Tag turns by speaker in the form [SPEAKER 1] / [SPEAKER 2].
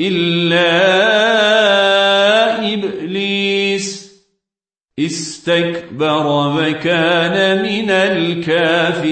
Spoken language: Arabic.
[SPEAKER 1] إلا إبليس. استكبر وكان من الكافرين.